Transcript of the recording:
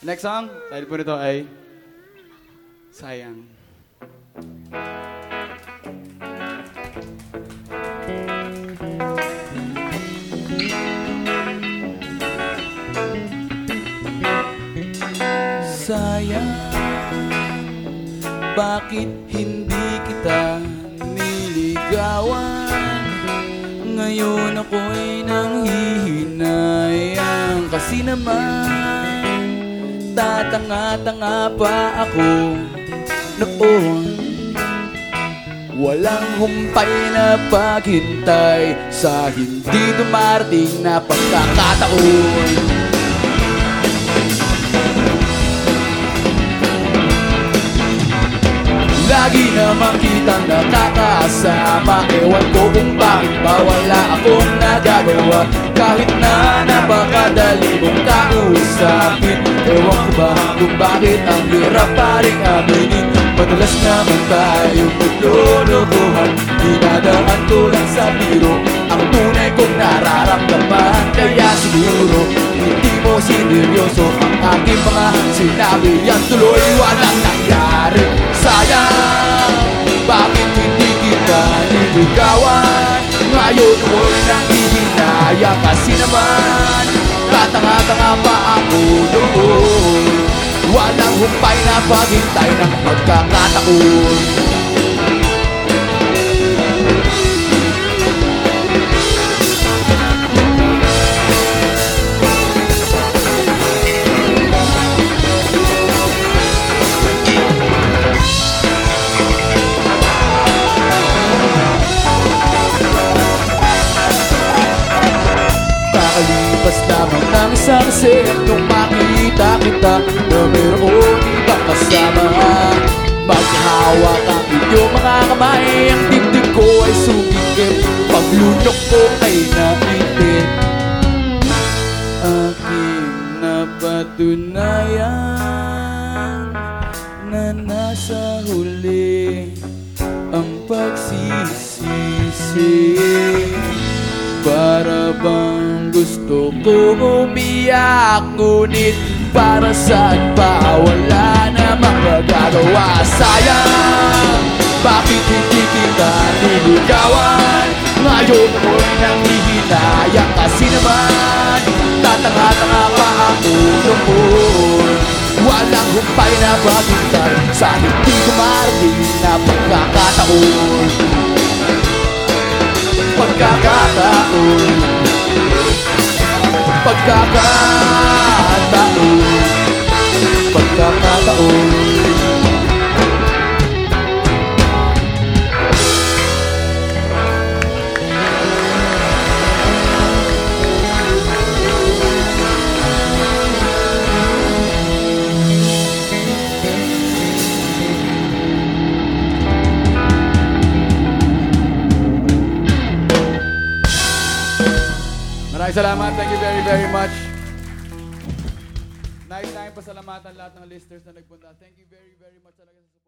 Next song, title po nito ay Sayang. Sayang, bakit hindi kita niligawan? Ngayon ako'y nanghihinayang Kasi naman Tatanga-tanga pa ako noon. Walang humpay na paghintay Sa hindi dumarating na pagkakataon. Lagi naman kitang nakakasama. Ewan ko kung bakit ba wala akong nagagawa. Kahit na napakadali mong kausapin ba kung bakit ang hirap pa rin aminin Madalas naman tayong naglulukuhan Dinadaan ko lang sa biro? Ang tunay kong nararamdaman. Kaya siguro hindi mo sineryoso Ang aking mga sinabi. Yan tuloy walang nangyari. Sayang, bakit hindi kita niligawan? Ngayon mo'y nangihinaya Kasi naman, tatanga-tanga pa ako noon Walang humpay na paghintay ng pagkakataon. Kakalipas lamang ng isang set Nung makita kita Paglunok ko ay nainit Aking napatunayan Na nasa huli ang pagsisisi. Para bang gusto ko umiyak Ngunit para saan pa wala namang magagawa Sayang, bakit hindi kita niligawan Ngayon mo'y nanghihinayang Kasi naman, tatanga-tanga pa ako noon Walang humpay na paghintay Sa hindi dumarating na pagkakataon. Pagkakataon. Pagkakataon Maraming salamat. Thank you very, very much. Nice time pasalamatan lahat ng listeners na nagpunta. Thank you very, very much talaga sa